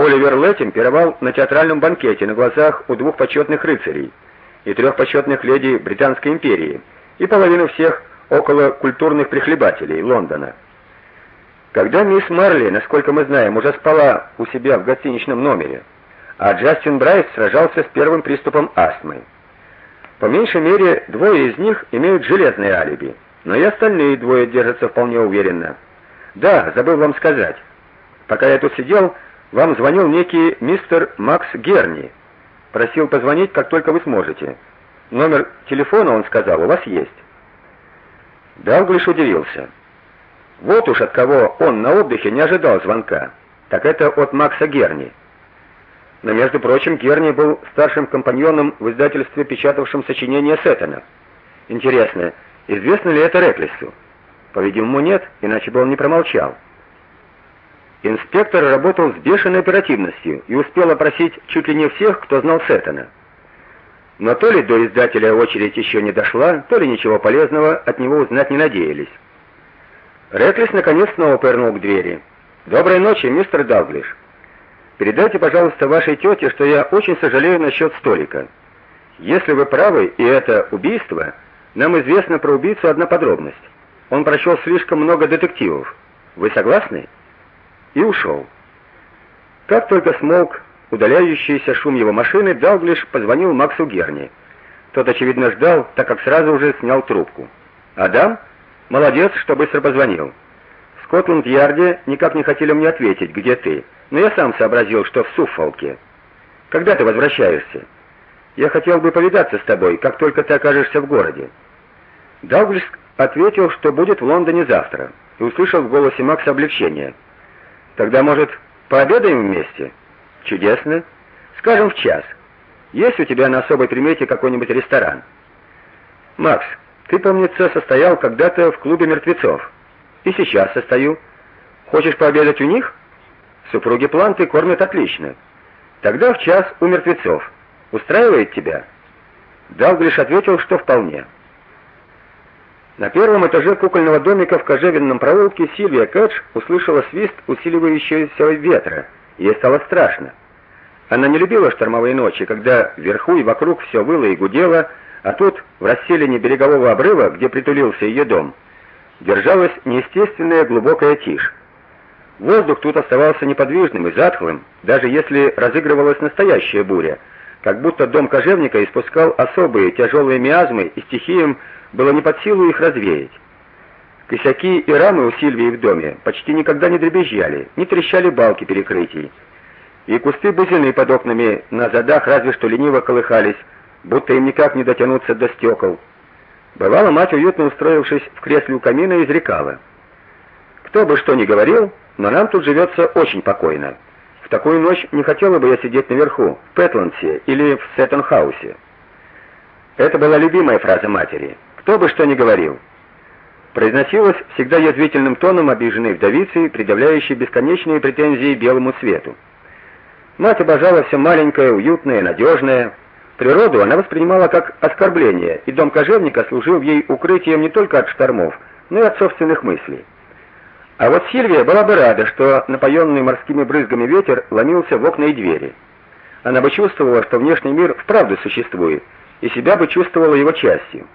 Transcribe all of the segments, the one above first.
Оливер Леттим пировал на театральном банкете на глазах у двух почетных рыцарей и трех почетных леди Британской империи и половины всех около культурных прихлебателей Лондона. Когда мисс Марли, насколько мы знаем, уже спала у себя в гостиничном номере, а Джастин Брайс сражался с первым приступом астмы. По меньшей мере, двое из них имеют железное алиби, но и остальные двое держатся вполне уверенно. Да, забыл вам сказать. Пока я тут сидел, вам звонил некий мистер Макс Герни. Просил позвонить, как только вы сможете. Номер телефона, он сказал, у вас есть. Далглиш удивился. Вот уж от кого он на отдыхе не ожидал звонка. Так это от Макса Герни. Но между прочим, Герни был старшим компаньоном в издательстве, печатавшем сочинения Сеттона. Интересно, известно ли это Реклису? По-видимому, нет, иначе бы он не промолчал. Инспектор работал с бешеной оперативностью и успел опросить чуть ли не всех, кто знал Сеттона. Но то ли до издателя очередь еще не дошла, то ли ничего полезного от него узнать не надеялись. Реклис наконец снова повернул к двери. Доброй ночи, мистер Далглиш. Передайте, пожалуйста, вашей тете, что я очень сожалею насчет столика. Если вы правы, и это убийство, нам известно про убийцу одна подробность. Он прочел слишком много детективов. Вы согласны? И ушел. Как только смолк удаляющийся шум его машины, Далглиш позвонил Максу Герни. Тот очевидно ждал, так как сразу уже снял трубку. Адам, молодец, что быстро позвонил. В Скотланд-Ярде никак не хотели мне ответить, где ты. Но я сам сообразил, что в Суффолке. Когда ты возвращаешься? Я хотел бы повидаться с тобой, как только ты окажешься в городе. Далглиш ответил, что будет в Лондоне завтра, и услышал в голосе Макса облегчение. Тогда, может, пообедаем вместе? Чудесно. Скажем в час. Есть у тебя на особой примете какой-нибудь ресторан? Макс, ты, помнится, состоял когда-то в клубе мертвецов. И сейчас состою. Хочешь пообедать у них? Супруги Планты кормят отлично. Тогда в час у мертвецов. Устраивает тебя? Далглиш ответил, что вполне. На первом этаже кукольного домика в кожевенном проулке Сильвия Кэтч услышала свист усиливающегося ветра. Ей стало страшно. Она не любила штормовые ночи, когда вверху и вокруг все выло и гудело, а тут, в расселине берегового обрыва, где притулился ее дом, держалась неестественная глубокая тишь. Воздух тут оставался неподвижным и затхлым, даже если разыгрывалась настоящая буря, как будто дом кожевника испускал особые тяжелые миазмы, и стихиям было не под силу их развеять. Косяки и рамы у Сильвии в доме почти никогда не дребезжали, не трещали балки перекрытий. И кусты бузины под окнами на задах разве что лениво колыхались, будто им никак не дотянуться до стекол. Бывало, мать, уютно устроившись в кресле у камина, изрекала: "Кто бы что ни говорил, но нам тут живется очень покойно. В такую ночь не хотела бы я сидеть наверху, в Петландсе или в Сеттон-хаусе". Это была любимая фраза матери. Кто бы что ни говорил, произносилась всегда язвительным тоном обиженной вдовицы, предъявляющей бесконечные претензии белому свету. Мать обожала все маленькое, уютное, надежное. Природу она воспринимала как оскорбление, и дом кожевника служил ей укрытием не только от штормов, но и от собственных мыслей. А вот Сильвия была бы рада, что напоенный морскими брызгами ветер ломился в окна и двери. Она бы чувствовала, что внешний мир вправду существует, и себя бы чувствовала его частью.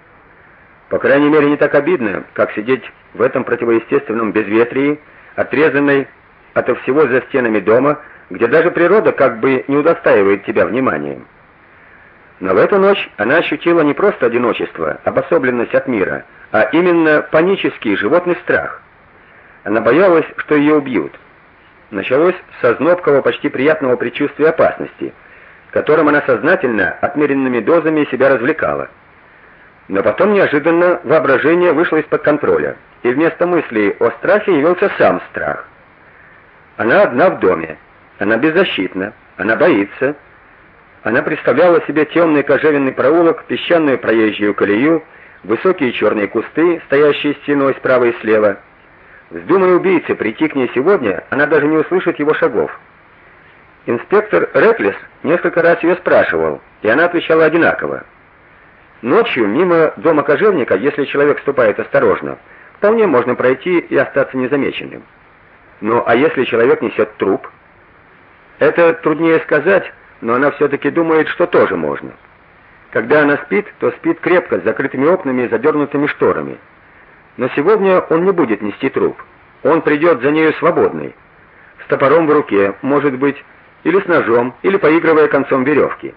По крайней мере, не так обидно, как сидеть в этом противоестественном безветрии, отрезанной от всего за стенами дома, где даже природа как бы не удостаивает тебя вниманием. Но в эту ночь она ощутила не просто одиночество, обособленность от мира, а именно панический животный страх. Она боялась, что ее убьют. Началось со знобкого, почти приятного предчувствия опасности, которым она сознательно отмеренными дозами себя развлекала. Но потом неожиданно воображение вышло из-под контроля, и вместо мыслей о страхе явился сам страх. Она одна в доме, она беззащитна, она боится. Она представляла себе темный кожевенный проулок, песчаную проезжую колею, высокие черные кусты, стоящие стеной справа и слева. Вздумай убийце прийти к ней сегодня, она даже не услышит его шагов. Инспектор Реклис несколько раз ее спрашивал, и она отвечала одинаково. Ночью мимо дома кожевника, если человек ступает осторожно, вполне можно пройти и остаться незамеченным. Ну, а если человек несет труп? Это труднее сказать, но она все таки думает, что тоже можно. Когда она спит, то спит крепко, с закрытыми окнами и задернутыми шторами. Но сегодня он не будет нести труп. Он придет за нею свободный, с топором в руке, может быть, или с ножом, или поигрывая концом веревки.